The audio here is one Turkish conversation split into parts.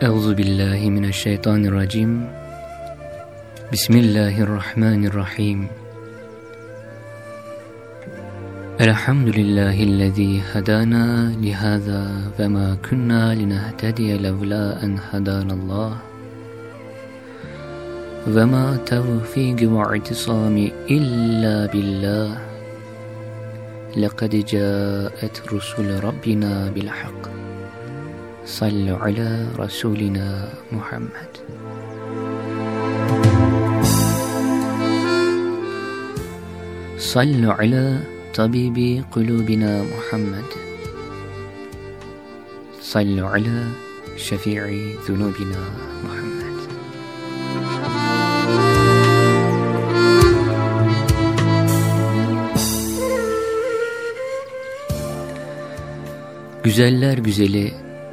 أعوذ بالله من الشيطان الرجيم. بسم الله الرحمن الرحيم. الحمد لله الذي هدانا لهذا فما كنا لنهتدي لولا أن هدانا الله. وما توفيق واعتصامي إلا بالله. لقد جاءت رسل ربنا بالحق. Sallu ala Resulina Muhammed. Sallu ala tabibi kulubina Muhammed. Sallu ala şefii zunubina Muhammed. Güzeller güzeli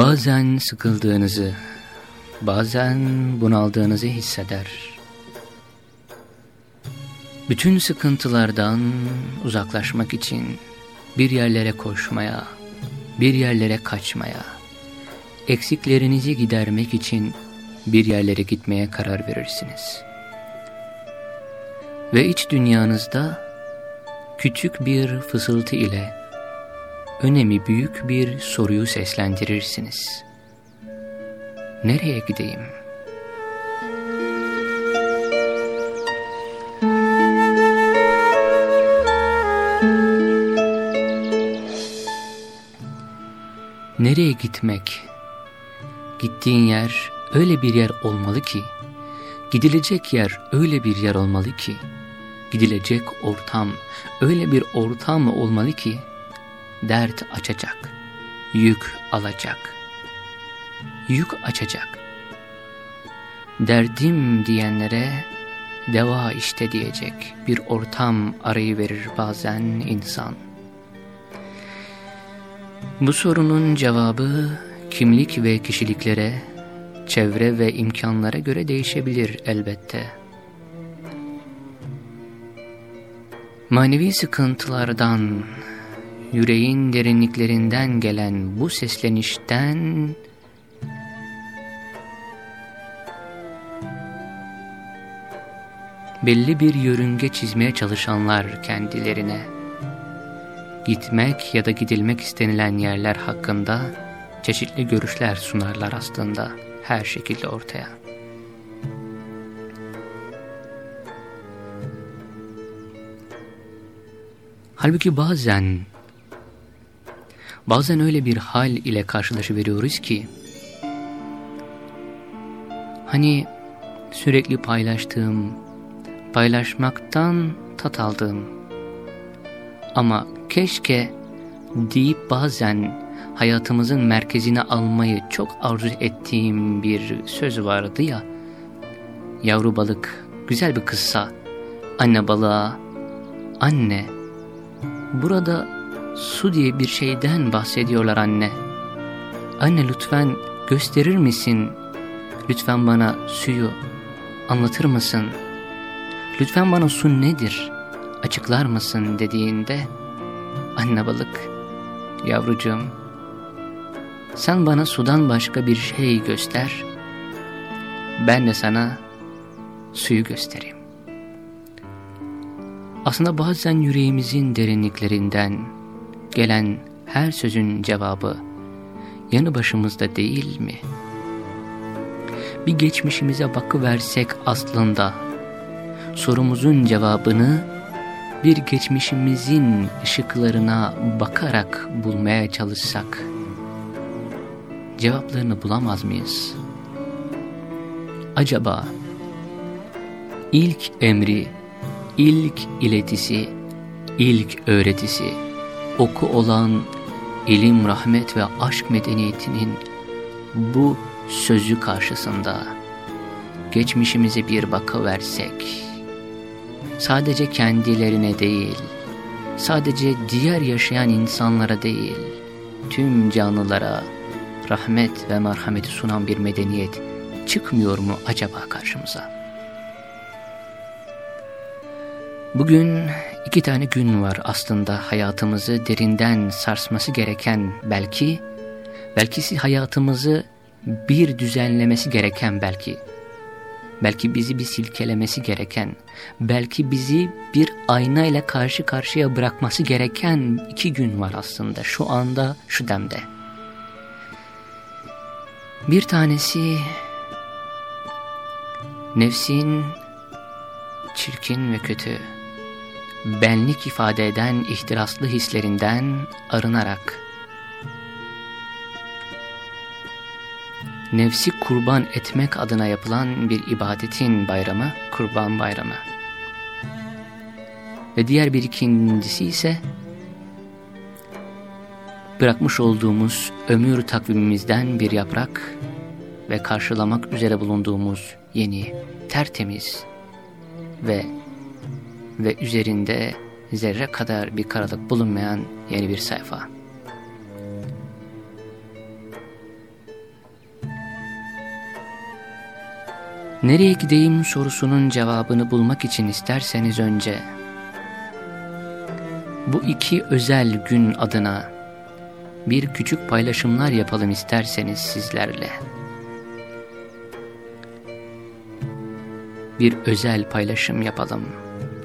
Bazen sıkıldığınızı, bazen bunaldığınızı hisseder. Bütün sıkıntılardan uzaklaşmak için bir yerlere koşmaya, bir yerlere kaçmaya, eksiklerinizi gidermek için bir yerlere gitmeye karar verirsiniz. Ve iç dünyanızda küçük bir fısıltı ile önemi büyük bir soruyu seslendirirsiniz. Nereye gideyim? Nereye gitmek? Gittiğin yer öyle bir yer olmalı ki, gidilecek yer öyle bir yer olmalı ki, gidilecek ortam öyle bir ortam olmalı ki, dert açacak, yük alacak, yük açacak. Derdim diyenlere deva işte diyecek bir ortam arayıverir bazen insan. Bu sorunun cevabı kimlik ve kişiliklere, çevre ve imkanlara göre değişebilir elbette. Manevi sıkıntılardan, yüreğin derinliklerinden gelen bu seslenişten belli bir yörünge çizmeye çalışanlar kendilerine gitmek ya da gidilmek istenilen yerler hakkında çeşitli görüşler sunarlar aslında her şekilde ortaya. Halbuki bazen Bazen öyle bir hal ile karşılaşıveriyoruz ki, hani sürekli paylaştığım, paylaşmaktan tat aldığım ama keşke deyip bazen hayatımızın merkezine almayı çok arzu ettiğim bir söz vardı ya, yavru balık, güzel bir kıssa, anne balığa, anne, burada su diye bir şeyden bahsediyorlar anne. Anne lütfen gösterir misin? Lütfen bana suyu anlatır mısın? Lütfen bana su nedir? Açıklar mısın dediğinde anne balık yavrucuğum sen bana sudan başka bir şey göster ben de sana suyu göstereyim. Aslında bazen yüreğimizin derinliklerinden gelen her sözün cevabı yanı başımızda değil mi? Bir geçmişimize bakıversek aslında sorumuzun cevabını bir geçmişimizin ışıklarına bakarak bulmaya çalışsak cevaplarını bulamaz mıyız? Acaba ilk emri, ilk iletisi, ilk öğretisi oku olan ilim, rahmet ve aşk medeniyetinin bu sözü karşısında geçmişimize bir bakıversek, sadece kendilerine değil, sadece diğer yaşayan insanlara değil, tüm canlılara rahmet ve merhameti sunan bir medeniyet çıkmıyor mu acaba karşımıza? Bugün iki tane gün var aslında hayatımızı derinden sarsması gereken belki, belki hayatımızı bir düzenlemesi gereken belki, belki bizi bir silkelemesi gereken, belki bizi bir ayna ile karşı karşıya bırakması gereken iki gün var aslında şu anda şu demde. Bir tanesi nefsin çirkin ve kötü, benlik ifade eden ihtiraslı hislerinden arınarak, nefsi kurban etmek adına yapılan bir ibadetin bayramı, kurban bayramı. Ve diğer bir ikincisi ise, bırakmış olduğumuz ömür takvimimizden bir yaprak ve karşılamak üzere bulunduğumuz yeni, tertemiz ve ve üzerinde zerre kadar bir karalık bulunmayan yeni bir sayfa. Nereye gideyim sorusunun cevabını bulmak için isterseniz önce bu iki özel gün adına bir küçük paylaşımlar yapalım isterseniz sizlerle. Bir özel paylaşım yapalım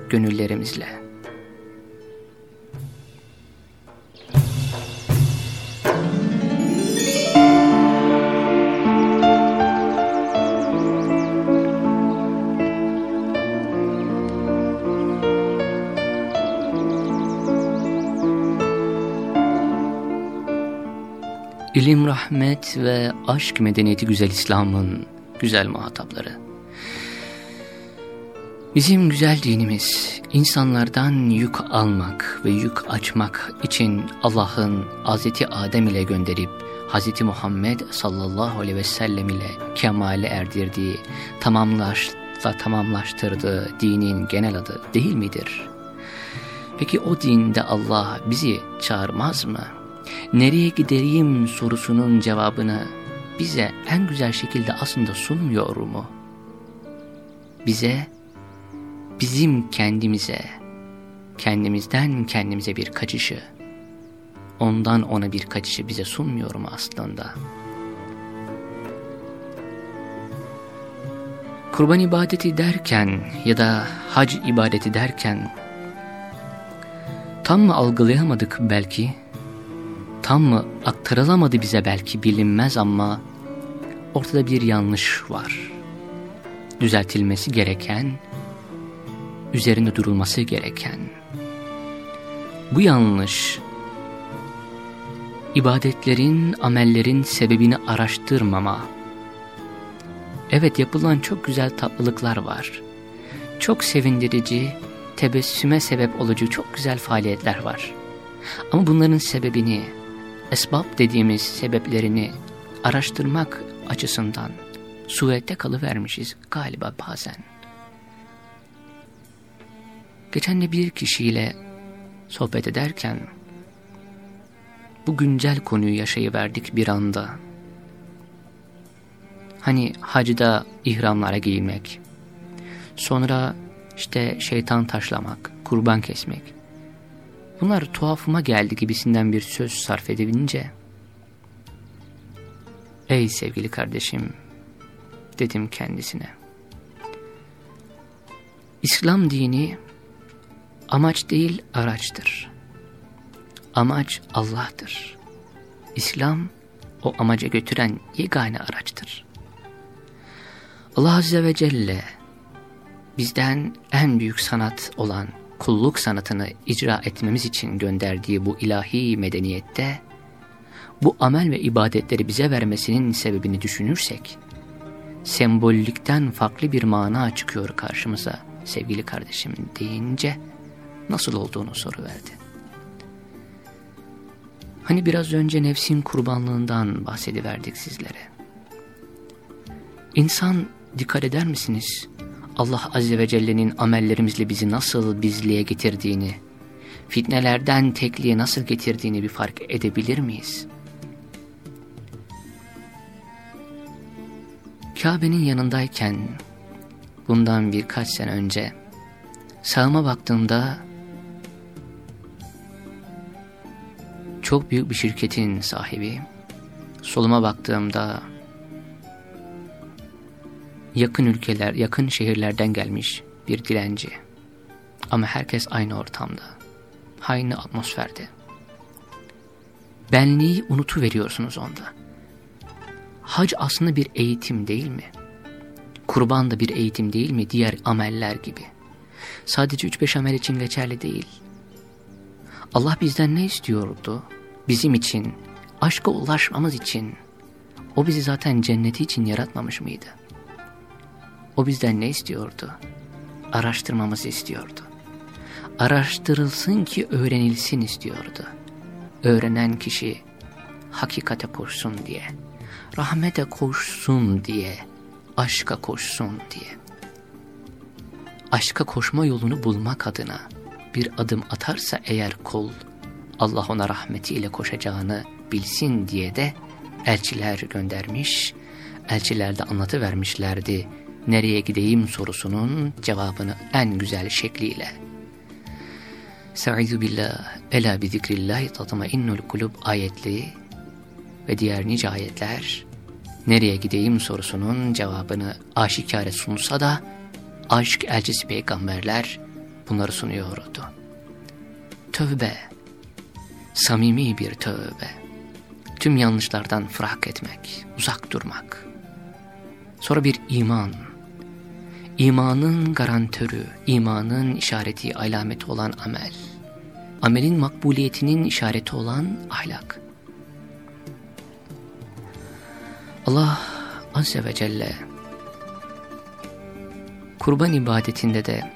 gönüllerimizle. İlim, rahmet ve aşk medeniyeti güzel İslam'ın güzel muhatapları. Bizim güzel dinimiz insanlardan yük almak ve yük açmak için Allah'ın Hazreti Adem ile gönderip Hazreti Muhammed sallallahu aleyhi ve sellem ile kemale erdirdiği, tamamlaşla tamamlaştırdığı dinin genel adı değil midir? Peki o dinde Allah bizi çağırmaz mı? Nereye gideyim sorusunun cevabını bize en güzel şekilde aslında sunmuyor mu? Bize bizim kendimize, kendimizden kendimize bir kaçışı, ondan ona bir kaçışı bize sunmuyor mu aslında? Kurban ibadeti derken ya da hac ibadeti derken tam mı algılayamadık belki, tam mı aktarılamadı bize belki bilinmez ama ortada bir yanlış var. Düzeltilmesi gereken üzerinde durulması gereken. Bu yanlış, ibadetlerin, amellerin sebebini araştırmama. Evet yapılan çok güzel tatlılıklar var. Çok sevindirici, tebessüme sebep olucu çok güzel faaliyetler var. Ama bunların sebebini, esbab dediğimiz sebeplerini araştırmak açısından surette kalıvermişiz galiba bazen. Geçen de bir kişiyle sohbet ederken bu güncel konuyu yaşayıverdik bir anda. Hani hacda ihramlara giymek, sonra işte şeytan taşlamak, kurban kesmek. Bunlar tuhafıma geldi gibisinden bir söz sarf edince. Ey sevgili kardeşim, dedim kendisine. İslam dini Amaç değil araçtır. Amaç Allah'tır. İslam o amaca götüren yegane araçtır. Allah Azze ve Celle bizden en büyük sanat olan kulluk sanatını icra etmemiz için gönderdiği bu ilahi medeniyette bu amel ve ibadetleri bize vermesinin sebebini düşünürsek sembollikten farklı bir mana çıkıyor karşımıza sevgili kardeşim deyince nasıl olduğunu soruverdi. Hani biraz önce nefsin kurbanlığından bahsediverdik sizlere. İnsan dikkat eder misiniz? Allah Azze ve Celle'nin amellerimizle bizi nasıl bizliğe getirdiğini, fitnelerden tekliğe nasıl getirdiğini bir fark edebilir miyiz? Kabe'nin yanındayken bundan birkaç sene önce sağıma baktığımda çok büyük bir şirketin sahibi, soluma baktığımda yakın ülkeler, yakın şehirlerden gelmiş bir dilenci. Ama herkes aynı ortamda, aynı atmosferde. Benliği unutuveriyorsunuz onda. Hac aslında bir eğitim değil mi? Kurban da bir eğitim değil mi diğer ameller gibi? Sadece 3-5 amel için geçerli değil. Allah bizden ne istiyordu? Bizim için, aşka ulaşmamız için. O bizi zaten cenneti için yaratmamış mıydı? O bizden ne istiyordu? Araştırmamızı istiyordu. Araştırılsın ki öğrenilsin istiyordu. Öğrenen kişi hakikate koşsun diye, rahmete koşsun diye, aşka koşsun diye. Aşka koşma yolunu bulmak adına bir adım atarsa eğer kul, Allah ona rahmetiyle koşacağını bilsin diye de elçiler göndermiş, elçiler de anlatıvermişlerdi nereye gideyim sorusunun cevabını en güzel şekliyle. Sa'idü billah, ela bi zikrillahi tatmainnul kulub ayetli ve diğer nice ayetler nereye gideyim sorusunun cevabını aşikare sunsa da aşk elçisi peygamberler bunları sunuyordu. Tövbe, samimi bir tövbe, tüm yanlışlardan fırak etmek, uzak durmak. Sonra bir iman, İmanın garantörü, imanın işareti, alameti olan amel. Amelin makbuliyetinin işareti olan ahlak. Allah Azze ve Celle kurban ibadetinde de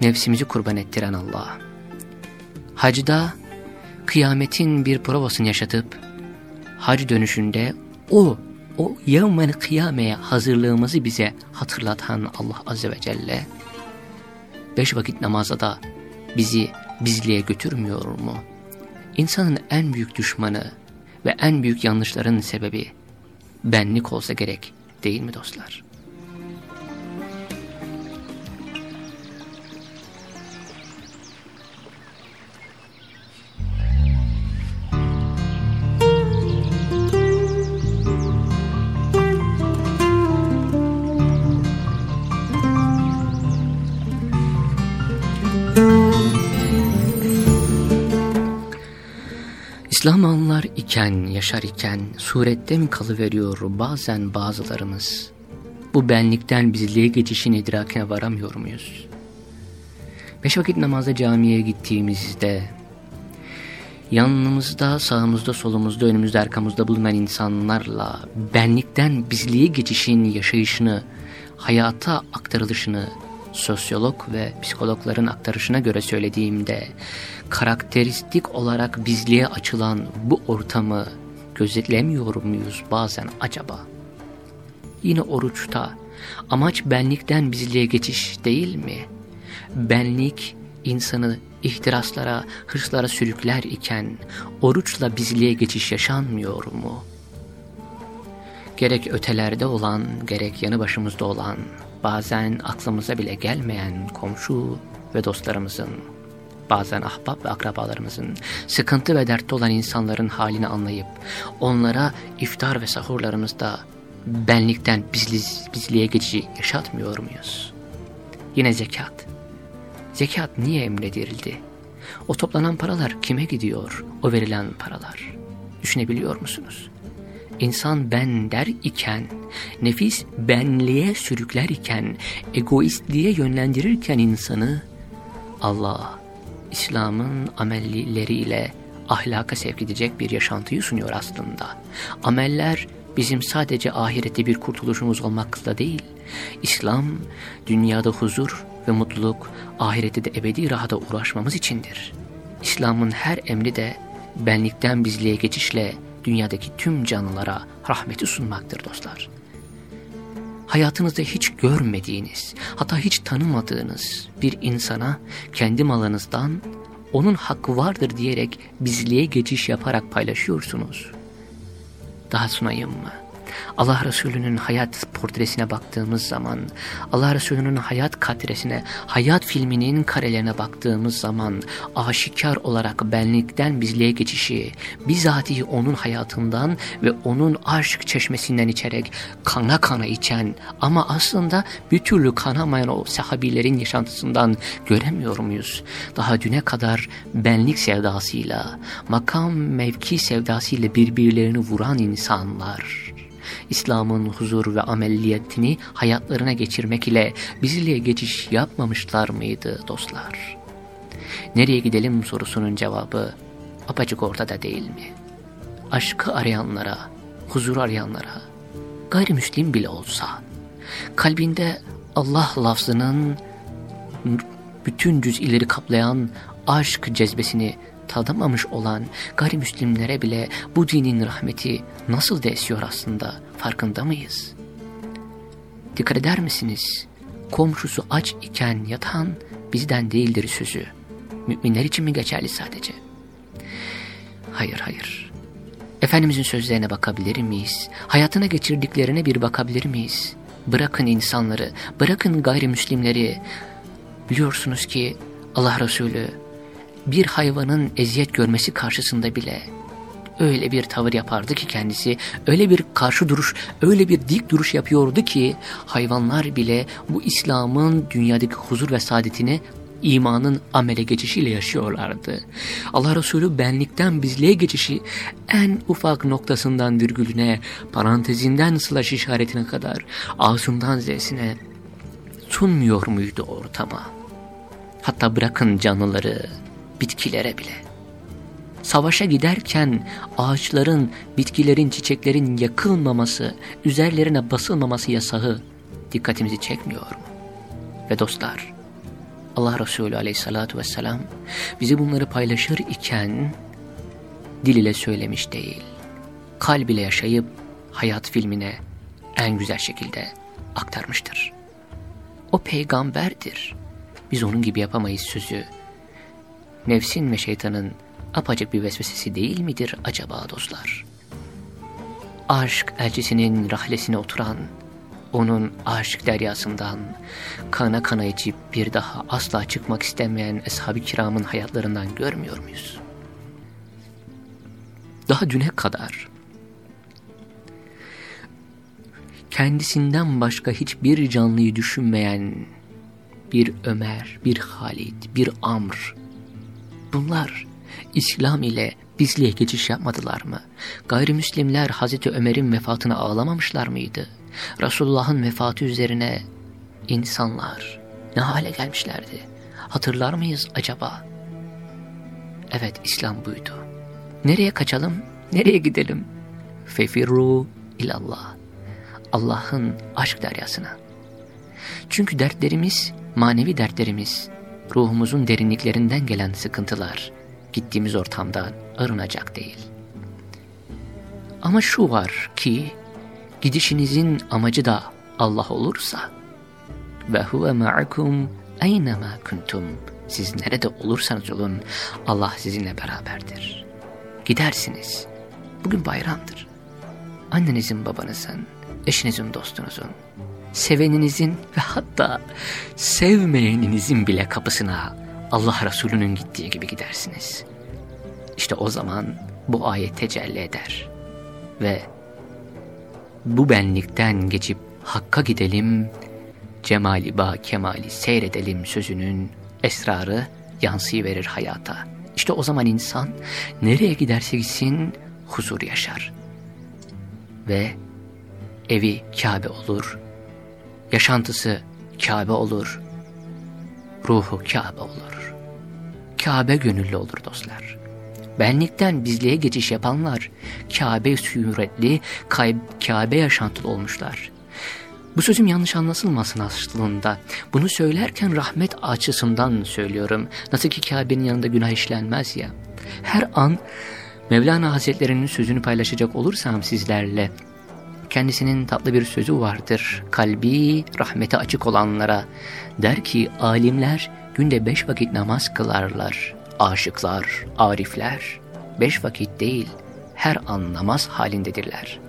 nefsimizi kurban ettiren Allah. Hacda kıyametin bir provasını yaşatıp hac dönüşünde o o yevmel kıyameye hazırlığımızı bize hatırlatan Allah Azze ve Celle, beş vakit namazda da bizi bizliğe götürmüyor mu? İnsanın en büyük düşmanı ve en büyük yanlışların sebebi benlik olsa gerek değil mi dostlar? İslam anlar iken, yaşar iken surette mi kalıveriyor bazen bazılarımız? Bu benlikten bizliğe geçişin idrakine varamıyor muyuz? Beş vakit namazda camiye gittiğimizde yanımızda, sağımızda, solumuzda, önümüzde, arkamızda bulunan insanlarla benlikten bizliğe geçişin yaşayışını, hayata aktarılışını sosyolog ve psikologların aktarışına göre söylediğimde karakteristik olarak bizliğe açılan bu ortamı gözetlemiyor muyuz bazen acaba? Yine oruçta amaç benlikten bizliğe geçiş değil mi? Benlik insanı ihtiraslara, hırslara sürükler iken oruçla bizliğe geçiş yaşanmıyor mu? Gerek ötelerde olan, gerek yanı başımızda olan, bazen aklımıza bile gelmeyen komşu ve dostlarımızın, bazen ahbap ve akrabalarımızın, sıkıntı ve dertte olan insanların halini anlayıp, onlara iftar ve sahurlarımızda benlikten bizli, bizliğe geçici yaşatmıyor muyuz? Yine zekat. Zekat niye emredildi? O toplanan paralar kime gidiyor? O verilen paralar. Düşünebiliyor musunuz? insan ben der iken, nefis benliğe sürükler iken, egoistliğe yönlendirirken insanı, Allah, İslam'ın amellileriyle ahlaka sevk edecek bir yaşantıyı sunuyor aslında. Ameller bizim sadece ahirette bir kurtuluşumuz olmakla değil, İslam dünyada huzur ve mutluluk, ahirette de ebedi rahata uğraşmamız içindir. İslam'ın her emri de benlikten bizliğe geçişle dünyadaki tüm canlılara rahmeti sunmaktır dostlar. Hayatınızda hiç görmediğiniz, hatta hiç tanımadığınız bir insana kendi malınızdan onun hakkı vardır diyerek bizliğe geçiş yaparak paylaşıyorsunuz. Daha sunayım mı? Allah Resulü'nün hayat portresine baktığımız zaman, Allah Resulü'nün hayat katresine, hayat filminin karelerine baktığımız zaman aşikar olarak benlikten bizliğe geçişi, bizatihi onun hayatından ve onun aşk çeşmesinden içerek kana kana içen ama aslında bir türlü kanamayan o sahabilerin yaşantısından göremiyor muyuz? Daha düne kadar benlik sevdasıyla, makam mevki sevdasıyla birbirlerini vuran insanlar İslam'ın huzur ve amelliyetini hayatlarına geçirmek ile bizliğe geçiş yapmamışlar mıydı dostlar? Nereye gidelim sorusunun cevabı apacık ortada değil mi? Aşkı arayanlara, huzur arayanlara, gayrimüslim bile olsa, kalbinde Allah lafzının bütün cüz'ileri kaplayan aşk cezbesini tadamamış olan gayrimüslimlere bile bu dinin rahmeti nasıl da esiyor aslında farkında mıyız? Dikkat eder misiniz? Komşusu aç iken yatan bizden değildir sözü. Müminler için mi geçerli sadece? Hayır hayır. Efendimizin sözlerine bakabilir miyiz? Hayatına geçirdiklerine bir bakabilir miyiz? Bırakın insanları, bırakın gayrimüslimleri. Biliyorsunuz ki Allah Resulü bir hayvanın eziyet görmesi karşısında bile öyle bir tavır yapardı ki kendisi, öyle bir karşı duruş, öyle bir dik duruş yapıyordu ki hayvanlar bile bu İslam'ın dünyadaki huzur ve saadetini imanın amele geçişiyle yaşıyorlardı. Allah Resulü benlikten bizliğe geçişi en ufak noktasından virgülüne, parantezinden slash işaretine kadar ağzından zesine sunmuyor muydu ortama? Hatta bırakın canlıları, bitkilere bile. Savaşa giderken ağaçların, bitkilerin, çiçeklerin yakılmaması, üzerlerine basılmaması yasağı dikkatimizi çekmiyor mu? Ve dostlar, Allah Resulü aleyhissalatu vesselam bizi bunları paylaşır iken dil ile söylemiş değil, kalb ile yaşayıp hayat filmine en güzel şekilde aktarmıştır. O peygamberdir. Biz onun gibi yapamayız sözü nefsin ve şeytanın apacık bir vesvesesi değil midir acaba dostlar? Aşk elçisinin rahlesine oturan, onun aşk deryasından kana kana içip bir daha asla çıkmak istemeyen ashab-ı kiramın hayatlarından görmüyor muyuz? Daha düne kadar kendisinden başka hiçbir canlıyı düşünmeyen bir Ömer, bir Halid, bir Amr, Bunlar İslam ile bizliğe geçiş yapmadılar mı? Gayrimüslimler Hazreti Ömer'in vefatına ağlamamışlar mıydı? Resulullah'ın vefatı üzerine insanlar ne hale gelmişlerdi? Hatırlar mıyız acaba? Evet İslam buydu. Nereye kaçalım? Nereye gidelim? Fefirru ilallah. Allah'ın aşk deryasına. Çünkü dertlerimiz, manevi dertlerimiz, ruhumuzun derinliklerinden gelen sıkıntılar gittiğimiz ortamda arınacak değil. Ama şu var ki gidişinizin amacı da Allah olursa ve huve ma'akum eynema kuntum siz nerede olursanız olun Allah sizinle beraberdir. Gidersiniz. Bugün bayramdır. Annenizin, babanızın, eşinizin, dostunuzun, seveninizin ve hatta sevmeyeninizin bile kapısına Allah Resulü'nün gittiği gibi gidersiniz. İşte o zaman bu ayet tecelli eder ve bu benlikten geçip Hakk'a gidelim, cemali ba kemali seyredelim sözünün esrarı yansıyıverir hayata. İşte o zaman insan nereye giderse gitsin huzur yaşar. Kabe, evi Kabe olur, yaşantısı Kabe olur, ruhu Kabe olur. Kabe gönüllü olur dostlar. Benlikten bizliğe geçiş yapanlar Kabe suretli, Kabe yaşantılı olmuşlar. Bu sözüm yanlış anlaşılmasın aslında. Bunu söylerken rahmet açısından söylüyorum. Nasıl ki Kabe'nin yanında günah işlenmez ya. Her an Mevlana Hazretleri'nin sözünü paylaşacak olursam sizlerle kendisinin tatlı bir sözü vardır. Kalbi rahmete açık olanlara der ki alimler günde beş vakit namaz kılarlar. Aşıklar, arifler beş vakit değil her an namaz halindedirler.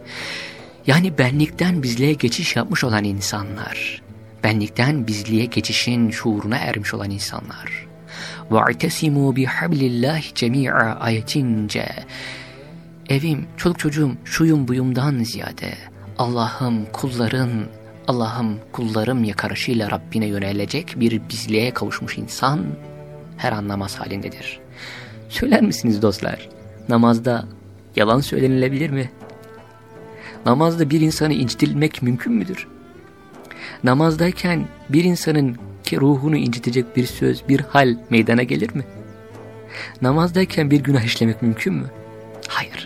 Yani benlikten bizliğe geçiş yapmış olan insanlar, benlikten bizliğe geçişin şuuruna ermiş olan insanlar. وَاَعْتَسِمُوا بِحَبْلِ اللّٰهِ جَمِيعًا ayetince Evim, çoluk çocuğum, şuyum buyumdan ziyade Allah'ım kulların, Allah'ım kullarım yakarışıyla Rabbine yönelecek bir bizliğe kavuşmuş insan her an namaz halindedir. Söyler misiniz dostlar? Namazda yalan söylenilebilir mi? Namazda bir insanı incitilmek mümkün müdür? Namazdayken bir insanın ki ruhunu incitecek bir söz, bir hal meydana gelir mi? Namazdayken bir günah işlemek mümkün mü? Hayır.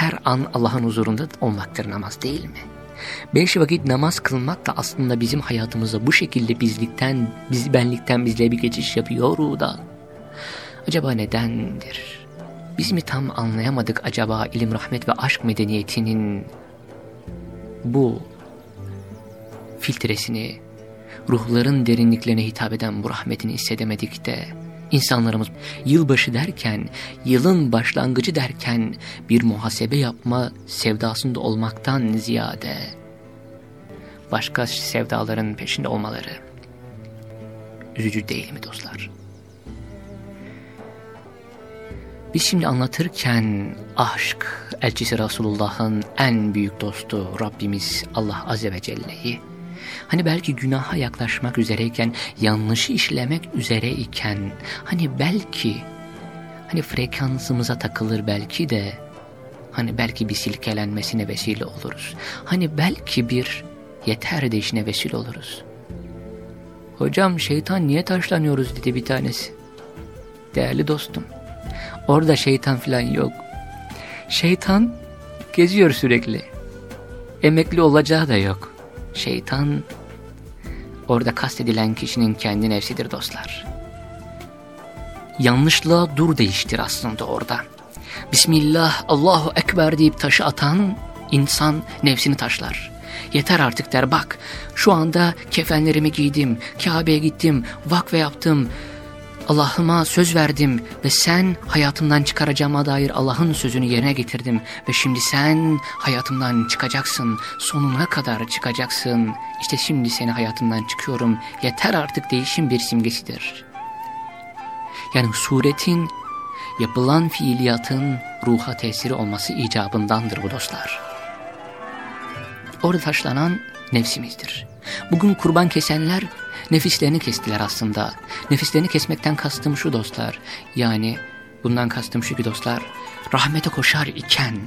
Her an Allah'ın huzurunda olmaktır namaz değil mi? Beş vakit namaz kılmak da aslında bizim hayatımızda bu şekilde bizlikten, biz benlikten bizle bir geçiş yapıyor da. Acaba nedendir? Biz mi tam anlayamadık acaba ilim, rahmet ve aşk medeniyetinin bu filtresini, ruhların derinliklerine hitap eden bu rahmetini hissedemedik de insanlarımız yılbaşı derken, yılın başlangıcı derken bir muhasebe yapma sevdasında olmaktan ziyade başka sevdaların peşinde olmaları üzücü değil mi dostlar? Biz şimdi anlatırken aşk elçisi Resulullah'ın en büyük dostu Rabbimiz Allah Azze ve Celle'yi Hani belki günaha yaklaşmak üzereyken, yanlışı işlemek üzereyken, hani belki, hani frekansımıza takılır belki de, hani belki bir silkelenmesine vesile oluruz. Hani belki bir yeter deyişine vesile oluruz. Hocam şeytan niye taşlanıyoruz dedi bir tanesi. Değerli dostum, orada şeytan falan yok. Şeytan geziyor sürekli. Emekli olacağı da yok. Şeytan orada kastedilen kişinin kendi nefsidir dostlar. Yanlışlığa dur değiştir aslında orada. Bismillah, Allahu Ekber deyip taşı atan insan nefsini taşlar. Yeter artık der bak şu anda kefenlerimi giydim, Kabe'ye gittim, vakfe yaptım, Allah'ıma söz verdim ve sen hayatımdan çıkaracağıma dair Allah'ın sözünü yerine getirdim ve şimdi sen hayatımdan çıkacaksın, sonuna kadar çıkacaksın. İşte şimdi seni hayatımdan çıkıyorum. Yeter artık değişim bir simgesidir. Yani suretin, yapılan fiiliyatın ruha tesiri olması icabındandır bu dostlar. Orada taşlanan nefsimizdir. Bugün kurban kesenler nefislerini kestiler aslında. Nefislerini kesmekten kastım şu dostlar. Yani bundan kastım şu ki dostlar. Rahmete koşar iken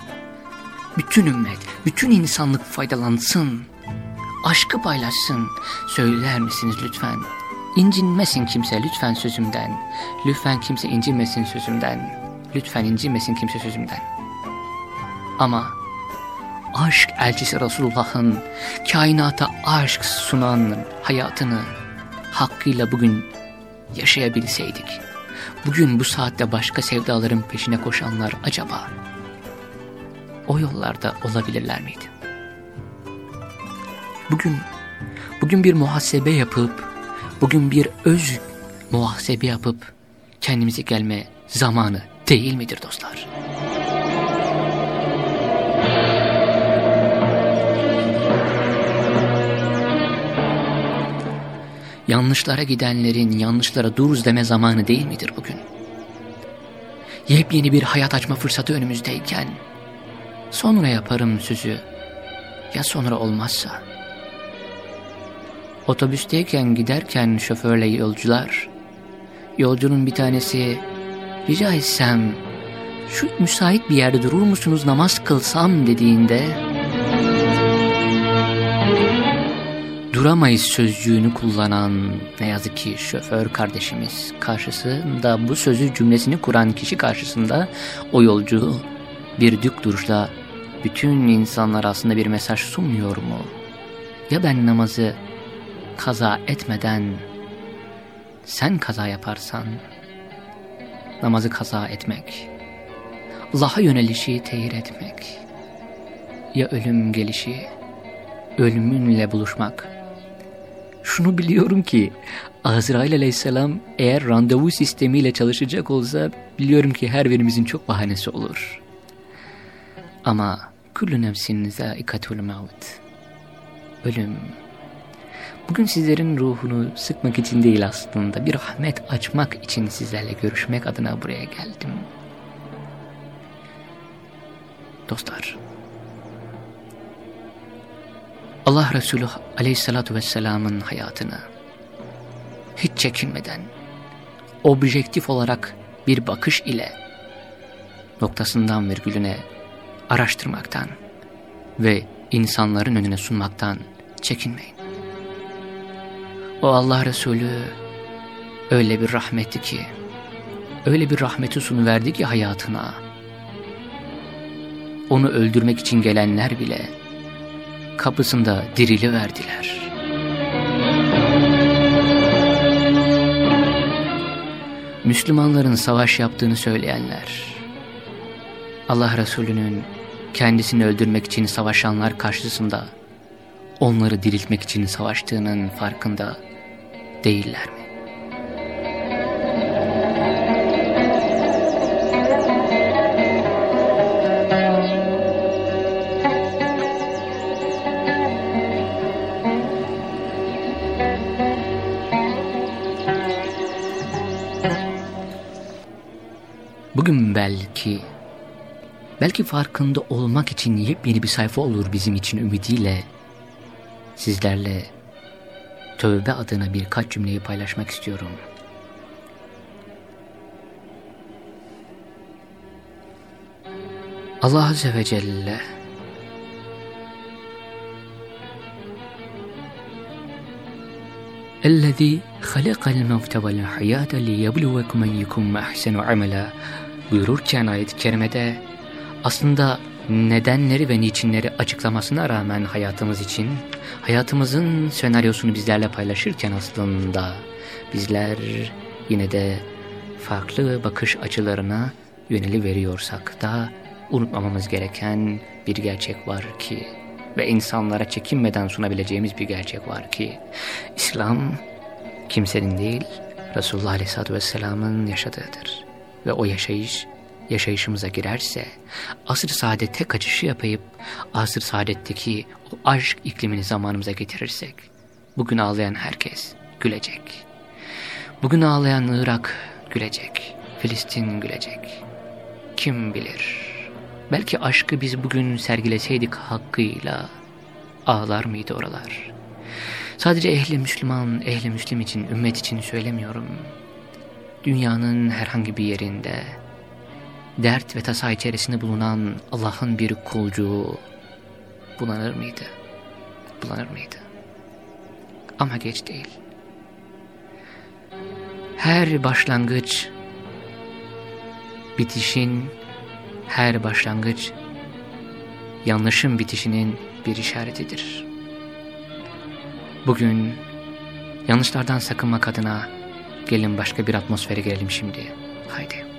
bütün ümmet, bütün insanlık faydalansın. Aşkı paylaşsın. Söyler misiniz lütfen? İncinmesin kimse lütfen sözümden. Lütfen kimse incinmesin sözümden. Lütfen incinmesin kimse sözümden. Ama aşk elçisi Resulullah'ın kainata aşk sunan hayatını hakkıyla bugün yaşayabilseydik, bugün bu saatte başka sevdaların peşine koşanlar acaba o yollarda olabilirler miydi? Bugün, bugün bir muhasebe yapıp, bugün bir öz muhasebe yapıp kendimize gelme zamanı değil midir dostlar? Yanlışlara gidenlerin yanlışlara dur deme zamanı değil midir bugün? Yepyeni bir hayat açma fırsatı önümüzdeyken sonra yaparım sözü ya sonra olmazsa? Otobüsteyken giderken şoförle yolcular yolcunun bir tanesi rica etsem şu müsait bir yerde durur musunuz namaz kılsam dediğinde duramayız sözcüğünü kullanan ne yazık ki şoför kardeşimiz karşısında bu sözü cümlesini kuran kişi karşısında o yolcu bir dük duruşla bütün insanlar aslında bir mesaj sunmuyor mu? Ya ben namazı kaza etmeden sen kaza yaparsan namazı kaza etmek, Allah'a yönelişi tehir etmek ya ölüm gelişi, ölümünle buluşmak. Şunu biliyorum ki Azrail aleyhisselam eğer randevu sistemiyle çalışacak olsa biliyorum ki her birimizin çok bahanesi olur. Ama kullu nefsin zaikatul mevt. Ölüm. Bugün sizlerin ruhunu sıkmak için değil aslında bir rahmet açmak için sizlerle görüşmek adına buraya geldim. Dostlar, Allah Resulü aleyhissalatu vesselamın hayatını hiç çekinmeden, objektif olarak bir bakış ile noktasından virgülüne araştırmaktan ve insanların önüne sunmaktan çekinmeyin. O Allah Resulü öyle bir rahmetti ki, öyle bir rahmeti sunuverdi ki hayatına, onu öldürmek için gelenler bile kapısında dirili verdiler. Müslümanların savaş yaptığını söyleyenler, Allah Resulü'nün kendisini öldürmek için savaşanlar karşısında onları diriltmek için savaştığının farkında değiller belki, belki farkında olmak için yepyeni bir sayfa olur bizim için ümidiyle sizlerle tövbe adına birkaç cümleyi paylaşmak istiyorum. Allah Azze ve Celle اَلَّذ۪ي خَلَقَ الْمَوْتَ وَالْحَيَاةَ لِيَبْلُوَكُمْ اَيُّكُمْ اَحْسَنُ عَمَلًا buyururken ayet-i kerimede aslında nedenleri ve niçinleri açıklamasına rağmen hayatımız için, hayatımızın senaryosunu bizlerle paylaşırken aslında bizler yine de farklı bakış açılarına yöneli veriyorsak da unutmamamız gereken bir gerçek var ki ve insanlara çekinmeden sunabileceğimiz bir gerçek var ki İslam kimsenin değil Resulullah Aleyhisselatü Vesselam'ın yaşadığıdır ve o yaşayış yaşayışımıza girerse, asr saadette kaçışı yapayıp asr saadetteki o aşk iklimini zamanımıza getirirsek, bugün ağlayan herkes gülecek. Bugün ağlayan Irak gülecek, Filistin gülecek. Kim bilir, belki aşkı biz bugün sergileseydik hakkıyla ağlar mıydı oralar? Sadece ehli Müslüman, ehli Müslim için, ümmet için söylemiyorum. Dünyanın herhangi bir yerinde, dert ve tasa içerisinde bulunan Allah'ın bir kulcuğu bulanır mıydı? Bulanır mıydı? Ama geç değil. Her başlangıç bitişin, her başlangıç yanlışın bitişinin bir işaretidir. Bugün yanlışlardan sakınmak adına gelin başka bir atmosfere gelelim şimdi. Haydi.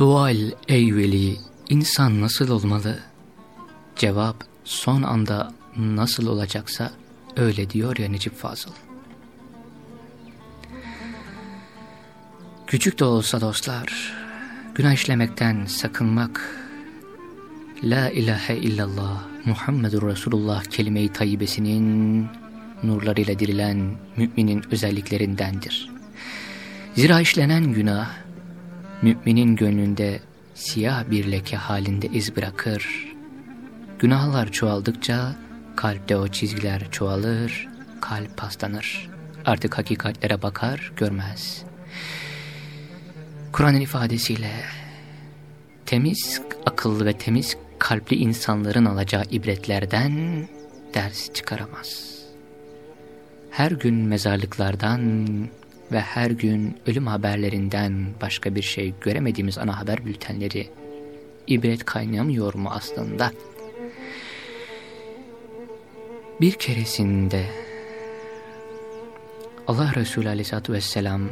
Sual ey veli, insan nasıl olmalı? Cevap, son anda nasıl olacaksa öyle diyor ya Necip Fazıl. Küçük de olsa dostlar, günah işlemekten sakınmak, La ilahe illallah Muhammedur Resulullah kelime-i tayyibesinin nurlarıyla dirilen müminin özelliklerindendir. Zira işlenen günah, müminin gönlünde siyah bir leke halinde iz bırakır. Günahlar çoğaldıkça kalpte o çizgiler çoğalır, kalp paslanır. Artık hakikatlere bakar, görmez. Kur'an'ın ifadesiyle temiz akıllı ve temiz kalpli insanların alacağı ibretlerden ders çıkaramaz. Her gün mezarlıklardan ve her gün ölüm haberlerinden başka bir şey göremediğimiz ana haber bültenleri ibret kaynamıyor mu aslında? Bir keresinde Allah Resulü Aleyhisselatü Vesselam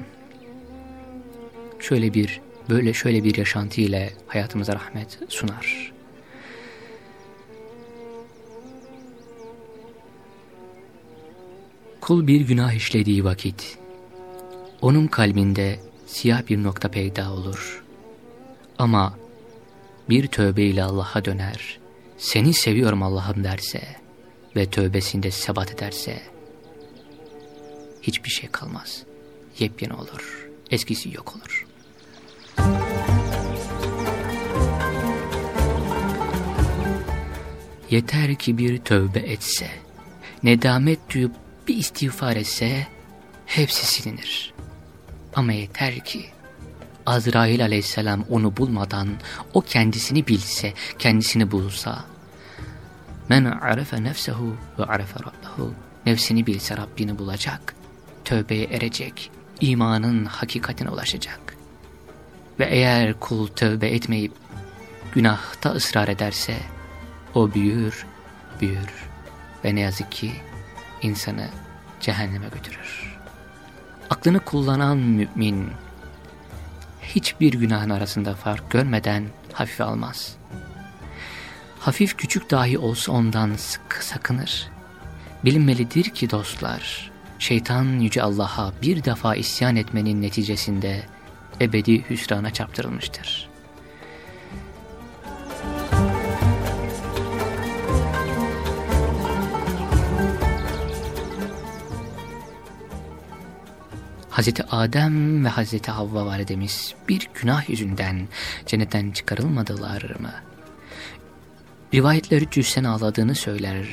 şöyle bir böyle şöyle bir yaşantı ile hayatımıza rahmet sunar. Kul bir günah işlediği vakit onun kalbinde siyah bir nokta peyda olur. Ama bir tövbeyle Allah'a döner, seni seviyorum Allah'ım derse ve tövbesinde sebat ederse hiçbir şey kalmaz. Yepyeni olur, eskisi yok olur. Yeter ki bir tövbe etse, nedamet duyup bir istiğfar etse hepsi silinir. Ama yeter ki Azrail aleyhisselam onu bulmadan o kendisini bilse, kendisini bulsa. Men arefe nefsehu ve arefe rabbehu. Nefsini bilse Rabbini bulacak, tövbeye erecek, imanın hakikatine ulaşacak. Ve eğer kul tövbe etmeyip günahta ısrar ederse, o büyür, büyür ve ne yazık ki insanı cehenneme götürür. Aklını kullanan mümin hiçbir günahın arasında fark görmeden hafife almaz. Hafif küçük dahi olsa ondan sıkı sakınır. Bilinmelidir ki dostlar, şeytan Yüce Allah'a bir defa isyan etmenin neticesinde ebedi hüsrana çarptırılmıştır. Hazreti Adem ve Hazreti Havva validemiz bir günah yüzünden cennetten çıkarılmadılar mı? Rivayetler 300 sene ağladığını söyler.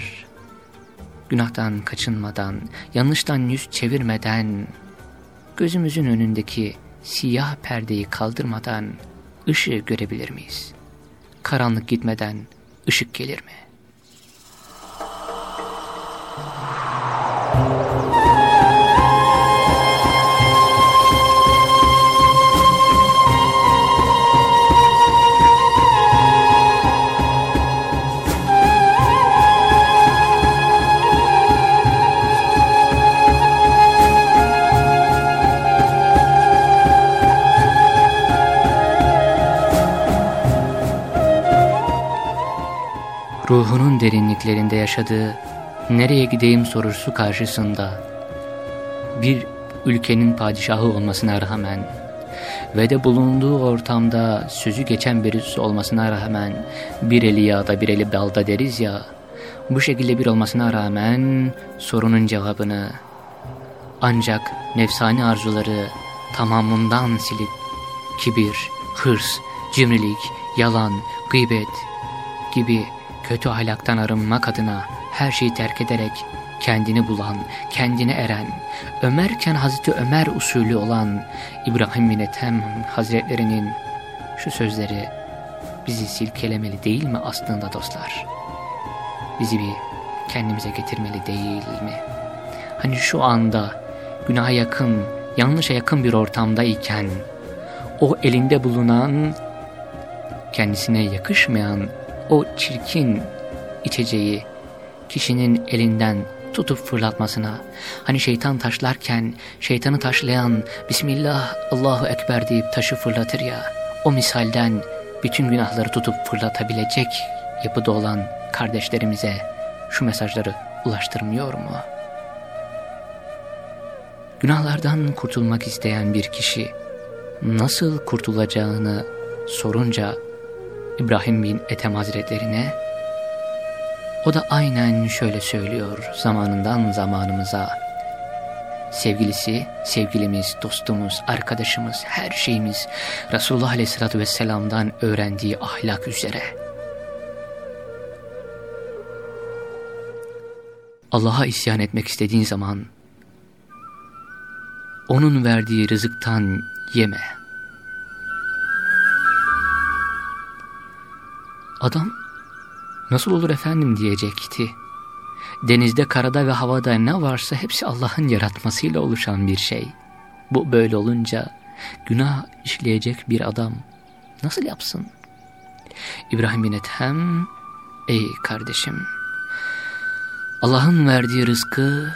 Günahtan kaçınmadan, yanlıştan yüz çevirmeden, gözümüzün önündeki siyah perdeyi kaldırmadan ışığı görebilir miyiz? Karanlık gitmeden ışık gelir mi? Ruhunun derinliklerinde yaşadığı nereye gideyim? sorusu karşısında bir ülkenin padişahı olmasına rağmen ve de bulunduğu ortamda sözü geçen birisi olmasına rağmen bir eli yağda bir eli balda deriz ya bu şekilde bir olmasına rağmen sorunun cevabını ancak nefsani arzuları tamamından silip kibir, hırs, cimrilik, yalan, gıybet gibi kötü ahlaktan arınmak adına her şeyi terk ederek kendini bulan, kendine eren, Ömerken Hazreti Ömer usulü olan İbrahim bin Ethem Hazretlerinin şu sözleri bizi silkelemeli değil mi aslında dostlar? Bizi bir kendimize getirmeli değil mi? Hani şu anda günaha yakın, yanlışa yakın bir ortamdayken o elinde bulunan kendisine yakışmayan o çirkin içeceği kişinin elinden tutup fırlatmasına, hani şeytan taşlarken şeytanı taşlayan Bismillah Allahu Ekber deyip taşı fırlatır ya, o misalden bütün günahları tutup fırlatabilecek yapıda olan kardeşlerimize şu mesajları ulaştırmıyor mu? Günahlardan kurtulmak isteyen bir kişi nasıl kurtulacağını sorunca İbrahim bin Ethem Hazretlerine o da aynen şöyle söylüyor zamanından zamanımıza sevgilisi, sevgilimiz, dostumuz, arkadaşımız, her şeyimiz Resulullah Aleyhisselatü Vesselam'dan öğrendiği ahlak üzere. Allah'a isyan etmek istediğin zaman onun verdiği rızıktan yeme. Adam nasıl olur efendim diyecekti. Denizde, karada ve havada ne varsa hepsi Allah'ın yaratmasıyla oluşan bir şey. Bu böyle olunca günah işleyecek bir adam nasıl yapsın? İbrahim bin Ethem, ey kardeşim, Allah'ın verdiği rızkı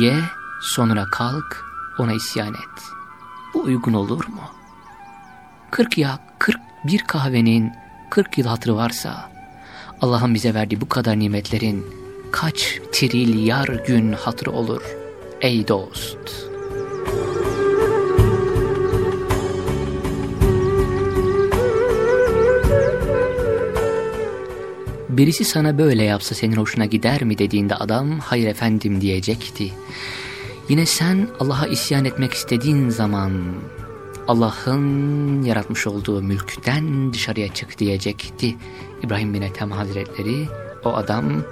ye, sonra kalk, ona isyan et. Bu uygun olur mu? Kırk ya, kırk bir kahvenin kırk yıl hatırı varsa, Allah'ın bize verdiği bu kadar nimetlerin kaç trilyar gün hatırı olur ey dost. Birisi sana böyle yapsa senin hoşuna gider mi dediğinde adam hayır efendim diyecekti. Yine sen Allah'a isyan etmek istediğin zaman Allah'ın yaratmış olduğu mülkten dışarıya çık diyecekti. İbrahim bin Ethem Hazretleri o adam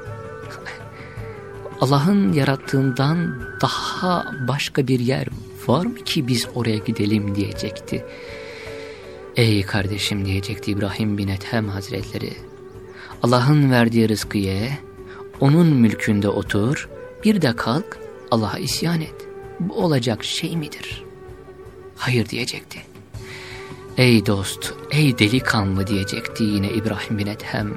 Allah'ın yarattığından daha başka bir yer var mı ki biz oraya gidelim diyecekti. Ey kardeşim diyecekti İbrahim bin Ethem Hazretleri. Allah'ın verdiği rızkı ye, onun mülkünde otur, bir de kalk Allah'a isyan et. Bu olacak şey midir? Hayır diyecekti. Ey dost, ey delikanlı diyecekti yine İbrahim bin Ethem.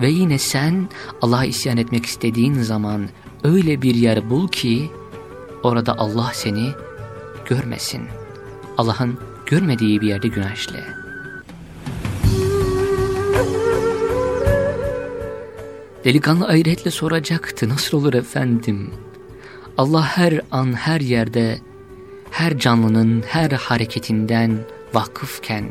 Ve yine sen Allah'a isyan etmek istediğin zaman öyle bir yer bul ki orada Allah seni görmesin. Allah'ın görmediği bir yerde günah işle. Delikanlı ayretle soracaktı nasıl olur efendim? Allah her an her yerde her canlının her hareketinden vakıfken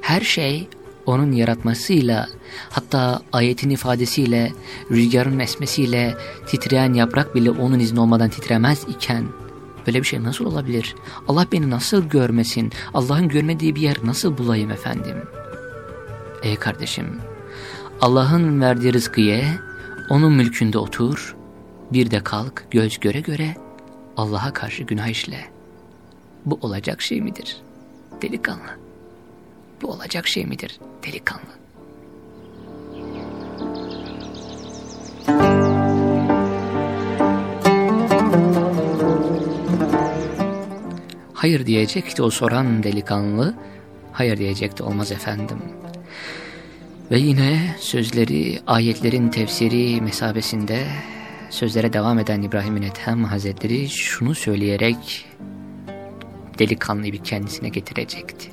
her şey onun yaratmasıyla hatta ayetin ifadesiyle rüzgarın esmesiyle titreyen yaprak bile onun izni olmadan titremez iken böyle bir şey nasıl olabilir? Allah beni nasıl görmesin? Allah'ın görmediği bir yer nasıl bulayım efendim? Ey kardeşim Allah'ın verdiği rızkı ye, onun mülkünde otur, bir de kalk göz göre göre Allah'a karşı günah işle. Bu olacak şey midir? Delikanlı. Bu olacak şey midir delikanlı? Hayır diyecekti o soran delikanlı. Hayır diyecekti olmaz efendim. Ve yine sözleri ayetlerin tefsiri mesabesinde sözlere devam eden İbrahim Ethem Hazretleri şunu söyleyerek delikanlıyı kendisine getirecekti.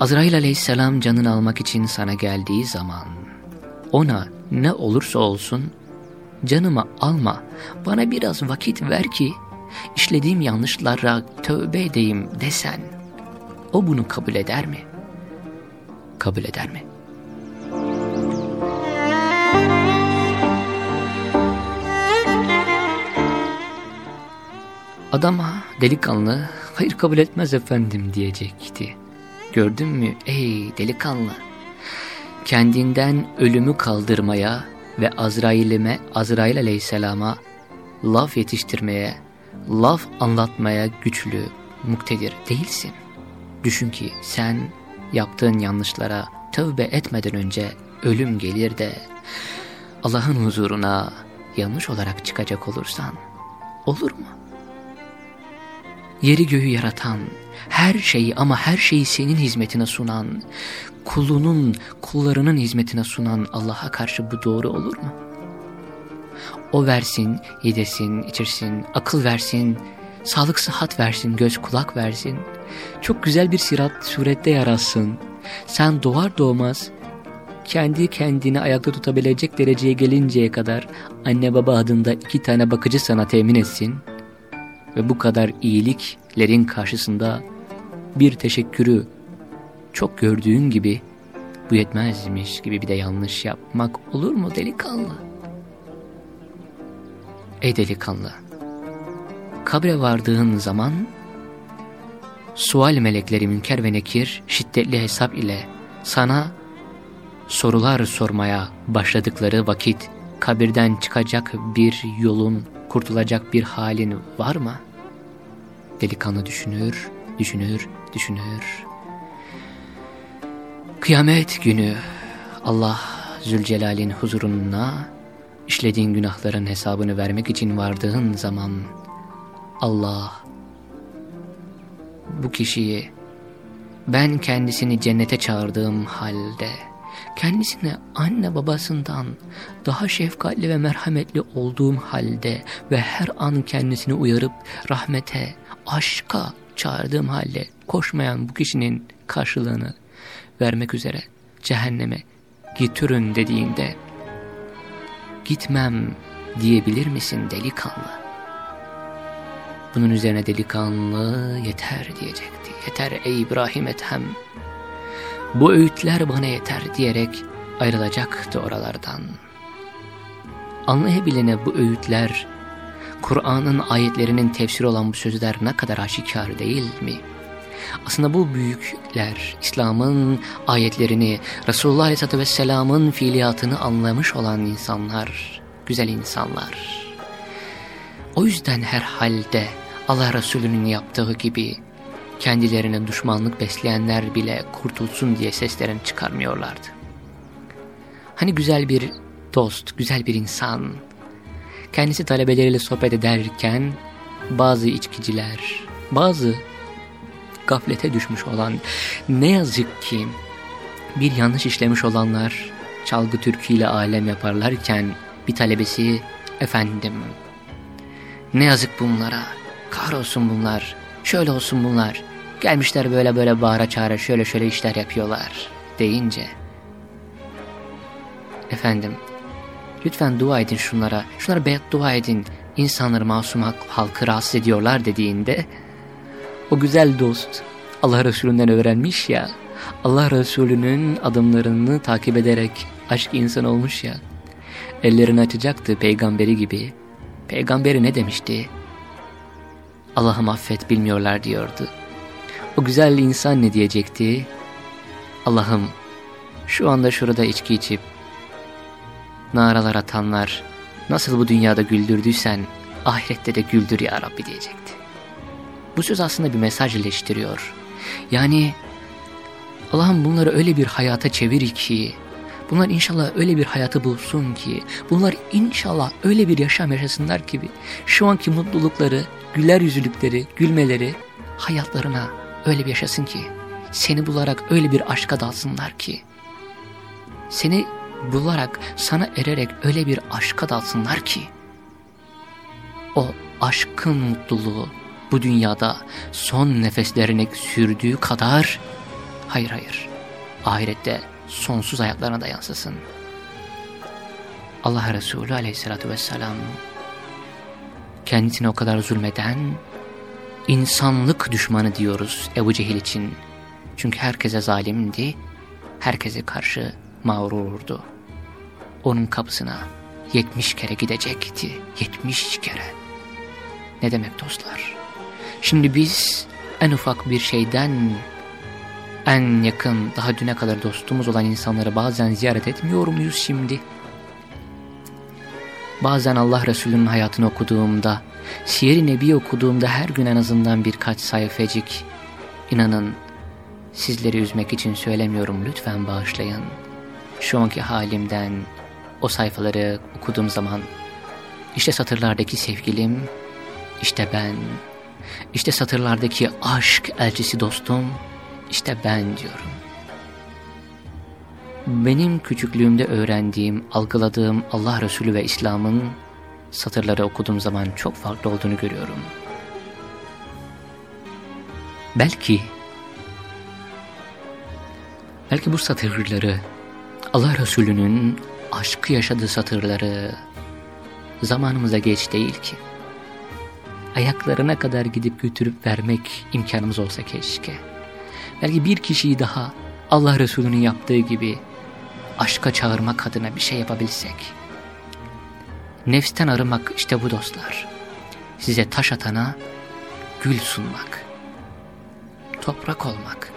Azrail aleyhisselam canını almak için sana geldiği zaman ona ne olursa olsun canımı alma bana biraz vakit ver ki işlediğim yanlışlara tövbe edeyim desen o bunu kabul eder mi? Kabul eder mi? Adama delikanlı hayır kabul etmez efendim diyecekti. Gördün mü ey delikanlı? Kendinden ölümü kaldırmaya ve Azrail'ime, Azrail aleyhisselama laf yetiştirmeye, laf anlatmaya güçlü, muktedir değilsin. Düşün ki sen yaptığın yanlışlara tövbe etmeden önce ölüm gelir de Allah'ın huzuruna yanlış olarak çıkacak olursan olur mu? Yeri göğü yaratan, her şeyi ama her şeyi senin hizmetine sunan, kulunun, kullarının hizmetine sunan Allah'a karşı bu doğru olur mu? O versin, yedesin, içirsin, akıl versin, sağlık sıhhat versin, göz kulak versin. Çok güzel bir sirat surette yaratsın. Sen doğar doğmaz kendi kendini ayakta tutabilecek dereceye gelinceye kadar anne baba adında iki tane bakıcı sana temin etsin ve bu kadar iyiliklerin karşısında bir teşekkürü çok gördüğün gibi bu yetmezmiş gibi bir de yanlış yapmak olur mu delikanlı? Ey delikanlı, kabre vardığın zaman sual melekleri Münker ve Nekir şiddetli hesap ile sana sorular sormaya başladıkları vakit kabirden çıkacak bir yolun, kurtulacak bir halin var mı? Delikanlı düşünür, düşünür, düşünür. Kıyamet günü Allah Zülcelal'in huzuruna işlediğin günahların hesabını vermek için vardığın zaman Allah bu kişiyi ben kendisini cennete çağırdığım halde kendisine anne babasından daha şefkatli ve merhametli olduğum halde ve her an kendisini uyarıp rahmete, aşka çağırdığım halde koşmayan bu kişinin karşılığını vermek üzere cehenneme götürün dediğinde gitmem diyebilir misin delikanlı? Bunun üzerine delikanlı yeter diyecekti. Yeter ey İbrahim Ethem. Bu öğütler bana yeter diyerek ayrılacaktı oralardan. Anlayabilene bu öğütler, Kur'an'ın ayetlerinin tefsiri olan bu sözler ne kadar aşikar değil mi? Aslında bu büyükler İslam'ın ayetlerini, Resulullah Aleyhisselatü Vesselam'ın fiiliyatını anlamış olan insanlar, güzel insanlar. O yüzden herhalde Allah Resulü'nün yaptığı gibi kendilerine düşmanlık besleyenler bile kurtulsun diye seslerini çıkarmıyorlardı. Hani güzel bir dost, güzel bir insan, kendisi talebeleriyle sohbet ederken bazı içkiciler, bazı gaflete düşmüş olan, ne yazık ki bir yanlış işlemiş olanlar çalgı türküyle alem yaparlarken bir talebesi efendim ne yazık bunlara kahrolsun bunlar şöyle olsun bunlar gelmişler böyle böyle bağıra çağıra şöyle şöyle işler yapıyorlar deyince. Efendim lütfen dua edin şunlara şunlara beddua edin. İnsanları masum halkı rahatsız ediyorlar dediğinde o güzel dost Allah Resulü'nden öğrenmiş ya Allah Resulü'nün adımlarını takip ederek aşk insan olmuş ya ellerini açacaktı peygamberi gibi. Peygamberi ne demişti? Allah'ım affet bilmiyorlar diyordu o güzel insan ne diyecekti Allah'ım şu anda şurada içki içip naralar atanlar nasıl bu dünyada güldürdüysen ahirette de güldür ya Rabbi diyecekti. Bu söz aslında bir mesaj iliştiriyor. Yani Allah'ım bunları öyle bir hayata çevir ki, bunlar inşallah öyle bir hayatı bulsun ki, bunlar inşallah öyle bir yaşam yaşasınlar ki, şu anki mutlulukları, güler yüzlülükleri, gülmeleri hayatlarına öyle bir yaşasın ki, seni bularak öyle bir aşka dalsınlar ki, seni bularak, sana ererek öyle bir aşka dalsınlar ki, o aşkın mutluluğu, bu dünyada son nefeslerini sürdüğü kadar hayır hayır ahirette sonsuz ayaklarına da yansısın. Allah Resulü aleyhissalatü vesselam kendisine o kadar zulmeden insanlık düşmanı diyoruz Ebu Cehil için. Çünkü herkese zalimdi, herkese karşı mağrurdu. Onun kapısına yetmiş kere gidecekti, yetmiş kere. Ne demek dostlar? Şimdi biz en ufak bir şeyden en yakın daha düne kadar dostumuz olan insanları bazen ziyaret etmiyor muyuz şimdi? Bazen Allah Resulü'nün hayatını okuduğumda, Siyer-i Nebi okuduğumda her gün en azından birkaç sayfacık, inanın sizleri üzmek için söylemiyorum lütfen bağışlayın. Şu anki halimden o sayfaları okuduğum zaman işte satırlardaki sevgilim, işte ben, işte satırlardaki aşk elçisi dostum, işte ben diyorum. Benim küçüklüğümde öğrendiğim, algıladığım Allah Resulü ve İslam'ın satırları okuduğum zaman çok farklı olduğunu görüyorum. Belki, belki bu satırları Allah Resulü'nün aşkı yaşadığı satırları zamanımıza geç değil ki. Ayaklarına kadar gidip götürüp vermek imkanımız olsa keşke. Belki bir kişiyi daha Allah Resulü'nün yaptığı gibi aşka çağırmak adına bir şey yapabilsek. Nefsten arımak işte bu dostlar. Size taş atana gül sunmak. Toprak olmak.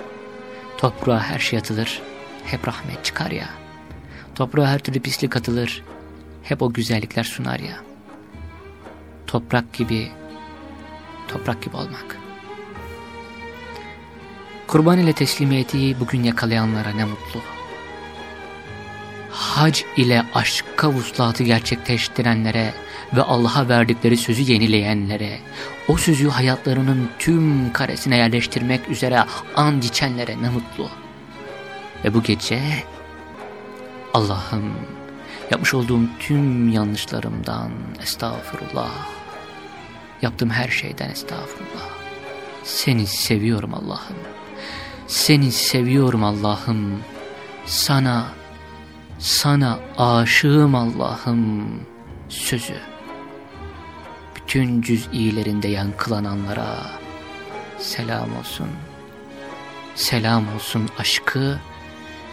Toprağa her şey atılır, hep rahmet çıkar ya. Toprağa her türlü pislik atılır, hep o güzellikler sunar ya. Toprak gibi, toprak gibi olmak. Kurban ile teslimiyeti bugün yakalayanlara ne mutlu. Hac ile aşka vuslatı gerçekleştirenlere ve Allah'a verdikleri sözü yenileyenlere, o sözü hayatlarının tüm karesine yerleştirmek üzere and içenlere ne mutlu. Ve bu gece Allah'ım yapmış olduğum tüm yanlışlarımdan estağfurullah, yaptığım her şeyden estağfurullah. Seni seviyorum Allah'ım. Seni seviyorum Allah'ım. Sana, sana aşığım Allah'ım sözü. Bütün cüz'ilerinde yankılananlara selam olsun. Selam olsun aşkı,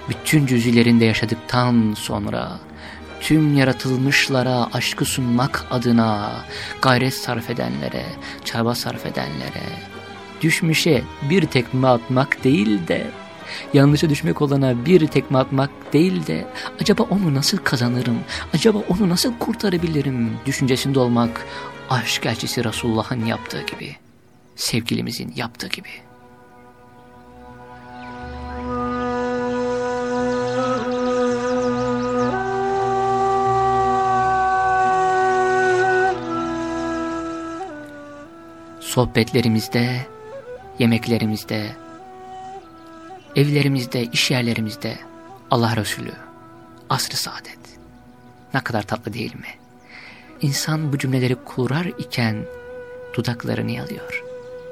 bütün cüz'ilerinde yaşadıktan sonra tüm yaratılmışlara aşkı sunmak adına gayret sarf edenlere, çaba sarf edenlere, düşmüşe bir tekme atmak değil de, yanlışa düşmek olana bir tekme atmak değil de, acaba onu nasıl kazanırım, acaba onu nasıl kurtarabilirim düşüncesinde olmak, aşk elçisi Resulullah'ın yaptığı gibi, sevgilimizin yaptığı gibi. Sohbetlerimizde, yemeklerimizde, evlerimizde, iş yerlerimizde Allah Resulü, asr-ı saadet. Ne kadar tatlı değil mi? İnsan bu cümleleri kurar iken dudaklarını yalıyor.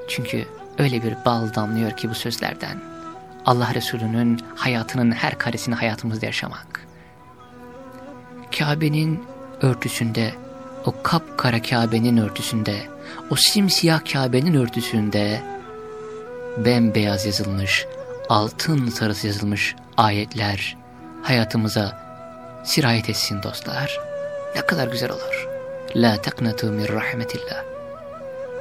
Çünkü öyle bir bal damlıyor ki bu sözlerden. Allah Resulü'nün hayatının her karesini hayatımızda yaşamak. Kabe'nin örtüsünde, o kapkara Kabe'nin örtüsünde, o simsiyah Kabe'nin örtüsünde bembeyaz yazılmış, altın sarısı yazılmış ayetler hayatımıza sirayet etsin dostlar. Ne kadar güzel olur. La taknatu min rahmetillah.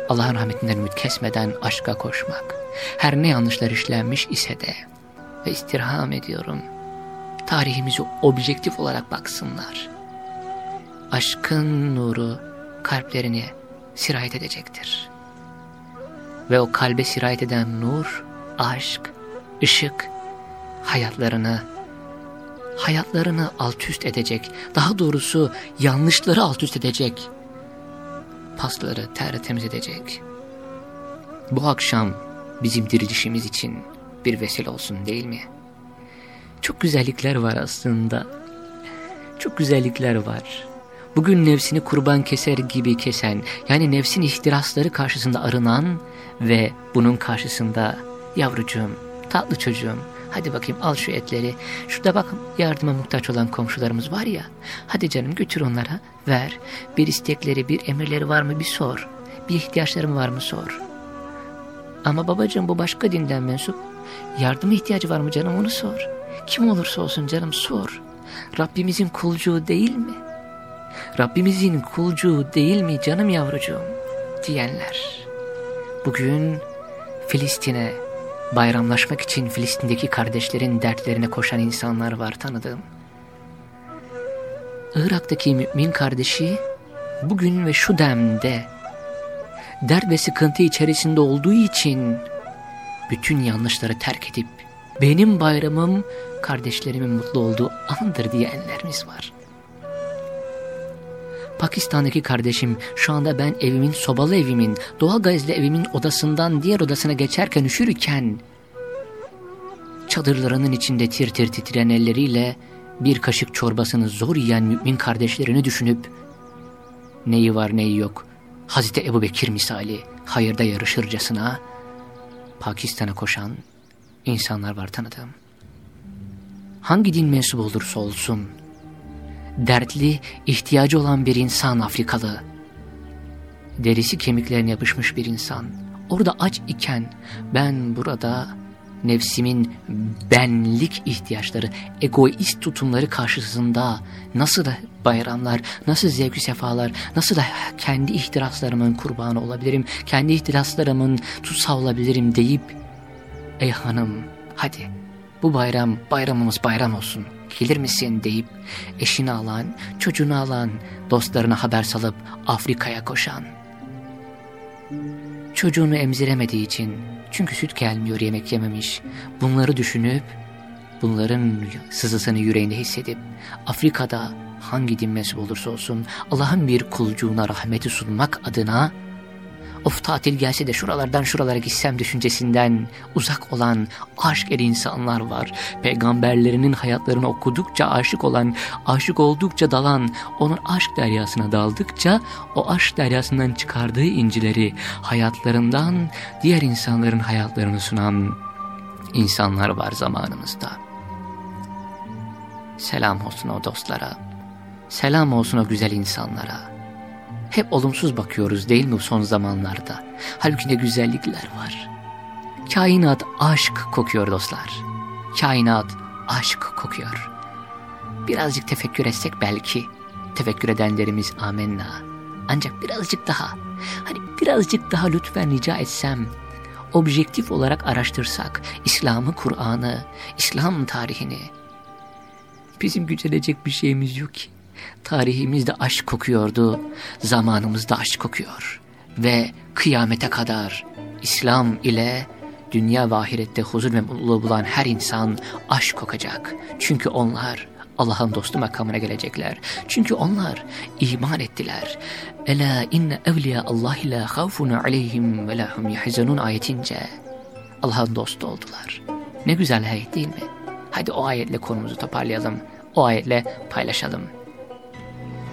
Allah'ın rahmetinden ümit kesmeden aşka koşmak. Her ne yanlışlar işlenmiş ise de ve istirham ediyorum. Tarihimizi objektif olarak baksınlar. Aşkın nuru kalplerini sirayet edecektir. Ve o kalbe sirayet eden nur, aşk, ışık hayatlarını hayatlarını alt üst edecek. Daha doğrusu yanlışları alt üst edecek. Pasları tertemiz edecek. Bu akşam bizim dirilişimiz için bir vesile olsun değil mi? Çok güzellikler var aslında. Çok güzellikler var. Bugün nefsini kurban keser gibi kesen, yani nefsin ihtirasları karşısında arınan ve bunun karşısında yavrucuğum, tatlı çocuğum, hadi bakayım al şu etleri, şurada bak yardıma muhtaç olan komşularımız var ya, hadi canım götür onlara, ver, bir istekleri, bir emirleri var mı bir sor, bir ihtiyaçları var mı sor. Ama babacığım bu başka dinden mensup, yardıma ihtiyacı var mı canım onu sor. Kim olursa olsun canım sor. Rabbimizin kulcuğu değil mi? Rabbimizin kulcuğu değil mi canım yavrucuğum diyenler. Bugün Filistin'e bayramlaşmak için Filistin'deki kardeşlerin dertlerine koşan insanlar var tanıdığım. Irak'taki mümin kardeşi bugün ve şu demde dert ve sıkıntı içerisinde olduğu için bütün yanlışları terk edip benim bayramım kardeşlerimin mutlu olduğu andır diyenlerimiz var. Pakistan'daki kardeşim şu anda ben evimin sobalı evimin doğal gazlı evimin odasından diğer odasına geçerken üşürken çadırlarının içinde tir tir titreyen elleriyle bir kaşık çorbasını zor yiyen mümin kardeşlerini düşünüp neyi var neyi yok Hazreti Ebu Bekir misali hayırda yarışırcasına Pakistan'a koşan insanlar var tanıdığım. hangi din mensubu olursa olsun, dertli, ihtiyacı olan bir insan Afrikalı, derisi kemiklerine yapışmış bir insan, orada aç iken ben burada nefsimin benlik ihtiyaçları, egoist tutumları karşısında nasıl da bayramlar, nasıl zevk sefalar, nasıl da kendi ihtiraslarımın kurbanı olabilirim, kendi ihtiraslarımın tutsağı olabilirim deyip, ey hanım hadi bu bayram bayramımız bayram olsun, gelir misin deyip eşini alan, çocuğunu alan, dostlarına haber salıp Afrika'ya koşan, çocuğunu emziremediği için çünkü süt gelmiyor yemek yememiş. Bunları düşünüp, bunların sızısını yüreğinde hissedip, Afrika'da hangi din mensubu olursa olsun Allah'ın bir kulcuğuna rahmeti sunmak adına of tatil gelse de şuralardan şuralara gitsem düşüncesinden uzak olan aşk eri insanlar var. Peygamberlerinin hayatlarını okudukça aşık olan, aşık oldukça dalan, onun aşk deryasına daldıkça o aşk deryasından çıkardığı incileri hayatlarından diğer insanların hayatlarını sunan insanlar var zamanımızda. Selam olsun o dostlara, selam olsun o güzel insanlara. Hep olumsuz bakıyoruz değil mi son zamanlarda? Halbuki ne güzellikler var. Kainat aşk kokuyor dostlar. Kainat aşk kokuyor. Birazcık tefekkür etsek belki. Tefekkür edenlerimiz amenna. Ancak birazcık daha, hani birazcık daha lütfen rica etsem, objektif olarak araştırsak İslam'ı, Kur'an'ı, İslam tarihini, bizim gücenecek bir şeyimiz yok ki. Tarihimizde aşk kokuyordu, zamanımızda aşk kokuyor. Ve kıyamete kadar İslam ile dünya ve ahirette huzur ve mutluluğu bulan her insan aşk kokacak. Çünkü onlar Allah'ın dostu makamına gelecekler. Çünkü onlar iman ettiler. Ela inne evliya Allah la khawfun aleyhim ve lahum yahzanun ayetince Allah'ın dostu oldular. Ne güzel ayet değil mi? Hadi o ayetle konumuzu toparlayalım. O ayetle paylaşalım.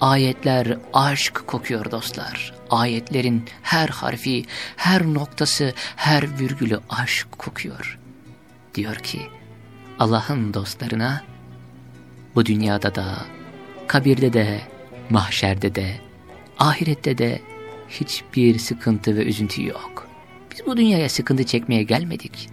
Ayetler aşk kokuyor dostlar. Ayetlerin her harfi, her noktası, her virgülü aşk kokuyor. Diyor ki Allah'ın dostlarına bu dünyada da, kabirde de, mahşerde de, ahirette de hiçbir sıkıntı ve üzüntü yok. Biz bu dünyaya sıkıntı çekmeye gelmedik.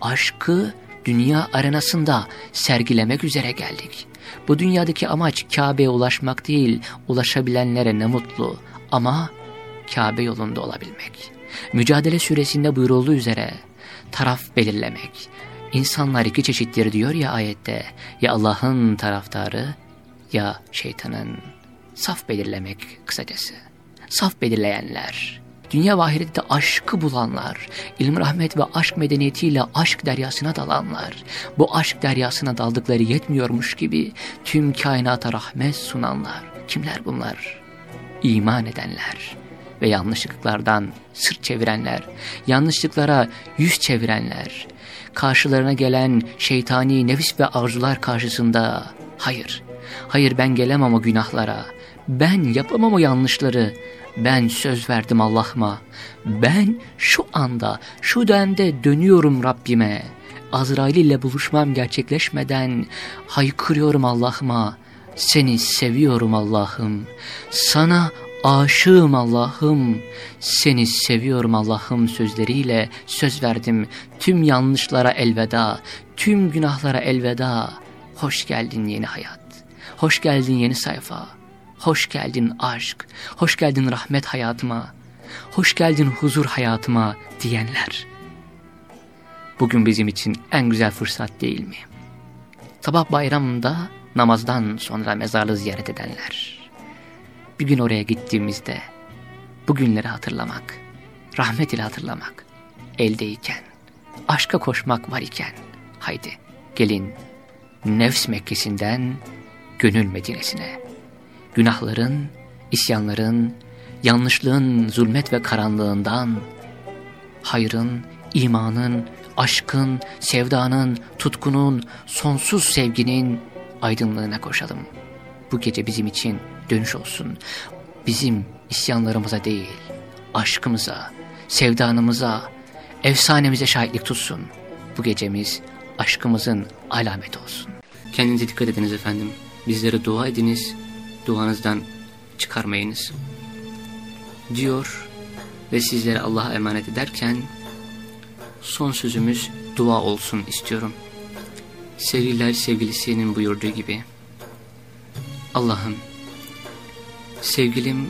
Aşkı dünya arenasında sergilemek üzere geldik. Bu dünyadaki amaç Kabe'ye ulaşmak değil, ulaşabilenlere ne mutlu ama Kabe yolunda olabilmek. Mücadele süresinde buyurulduğu üzere taraf belirlemek. İnsanlar iki çeşittir diyor ya ayette. Ya Allah'ın taraftarı ya şeytanın. Saf belirlemek kısacası. Saf belirleyenler dünya ve ahirette aşkı bulanlar, ilim rahmet ve aşk medeniyetiyle aşk deryasına dalanlar, bu aşk deryasına daldıkları yetmiyormuş gibi tüm kainata rahmet sunanlar. Kimler bunlar? İman edenler ve yanlışlıklardan sırt çevirenler, yanlışlıklara yüz çevirenler, karşılarına gelen şeytani nefis ve arzular karşısında hayır, hayır ben gelemem o günahlara, ben yapamam o yanlışları, ben söz verdim Allah'ıma. Ben şu anda, şu dönemde dönüyorum Rabbime. Azrail ile buluşmam gerçekleşmeden haykırıyorum Allah'ıma. Seni seviyorum Allah'ım. Sana aşığım Allah'ım. Seni seviyorum Allah'ım sözleriyle söz verdim. Tüm yanlışlara elveda, tüm günahlara elveda. Hoş geldin yeni hayat. Hoş geldin yeni sayfa. Hoş geldin aşk, hoş geldin rahmet hayatıma, hoş geldin huzur hayatıma diyenler. Bugün bizim için en güzel fırsat değil mi? Sabah bayramında namazdan sonra mezarlığı ziyaret edenler. Bir gün oraya gittiğimizde bugünleri hatırlamak, rahmet ile hatırlamak eldeyken, aşka koşmak var iken, haydi gelin nefs Mekkesi'nden gönül Medine'sine günahların isyanların, yanlışlığın, zulmet ve karanlığından, hayrın, imanın, aşkın, sevdanın, tutkunun, sonsuz sevginin aydınlığına koşalım. Bu gece bizim için dönüş olsun. Bizim isyanlarımıza değil, aşkımıza, sevdanımıza, efsanemize şahitlik tutsun. Bu gecemiz aşkımızın alameti olsun. Kendinize dikkat ediniz efendim. Bizlere dua ediniz, duanızdan çıkarmayınız. Diyor ve sizlere Allah'a emanet ederken son sözümüz dua olsun istiyorum. Sevgililer sevgilisinin buyurduğu gibi Allah'ım sevgilim,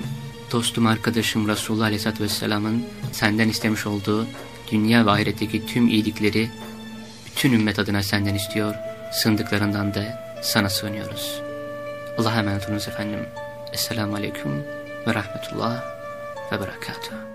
dostum, arkadaşım Resulullah Aleyhisselatü Vesselam'ın senden istemiş olduğu dünya ve ahiretteki tüm iyilikleri bütün ümmet adına senden istiyor. Sığındıklarından da sana sığınıyoruz. Allah'a emanet olunuz efendim. Esselamu Aleyküm ve Rahmetullah ve Berekatuhu.